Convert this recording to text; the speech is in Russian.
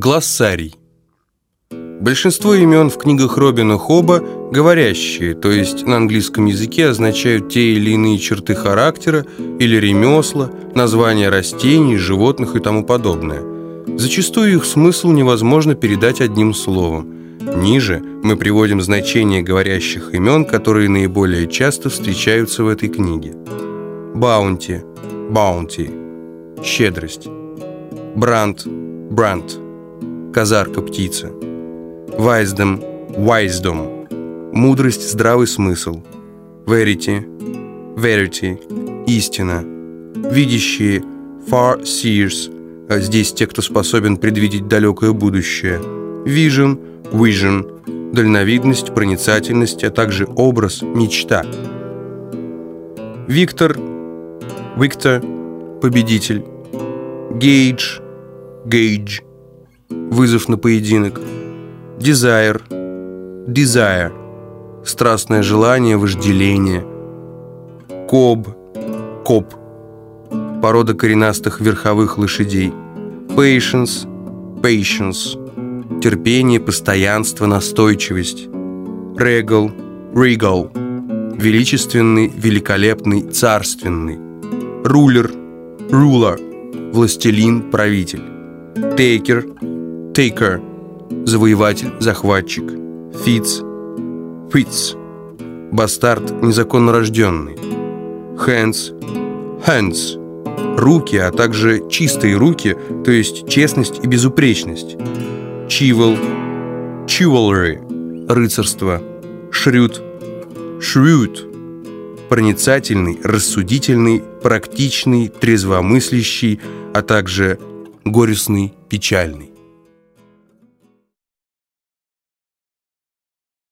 Глоссарий. Большинство имен в книгах Робина Хоба говорящие, то есть на английском языке означают те или иные черты характера или ремесла, названия растений, животных и тому подобное. Зачастую их смысл невозможно передать одним словом. Ниже мы приводим значения говорящих имен, которые наиболее часто встречаются в этой книге. Баунти, баунти, щедрость. Бранд, бранд казарка-птица. Wisdom, wisdom, мудрость, здравый смысл. Verity, verity, истина. Видящие, far seers, а здесь те, кто способен предвидеть далекое будущее. Vision, vision, дальновидность, проницательность, а также образ, мечта. Виктор, Виктор, победитель. Гейдж, гейдж, Вызов на поединок. Desire. Desire. Страстное желание, вожделение. Коб. Коб. Порода коренастых верховых лошадей. Patience. Patience. Терпение, постоянство, настойчивость. Regal. Regal. Величественный, великолепный, царственный. Рулер. Ruler. Властелин, правитель. Тейкер Taker – завоеватель, захватчик. Фиц – Фиц – бастард, незаконно рожденный. Hands – Hands – руки, а также чистые руки, то есть честность и безупречность. Chival – Chivalry – рыцарство. Шрюд – Shrewd – проницательный, рассудительный, практичный, трезвомыслящий, а также горестный, печальный.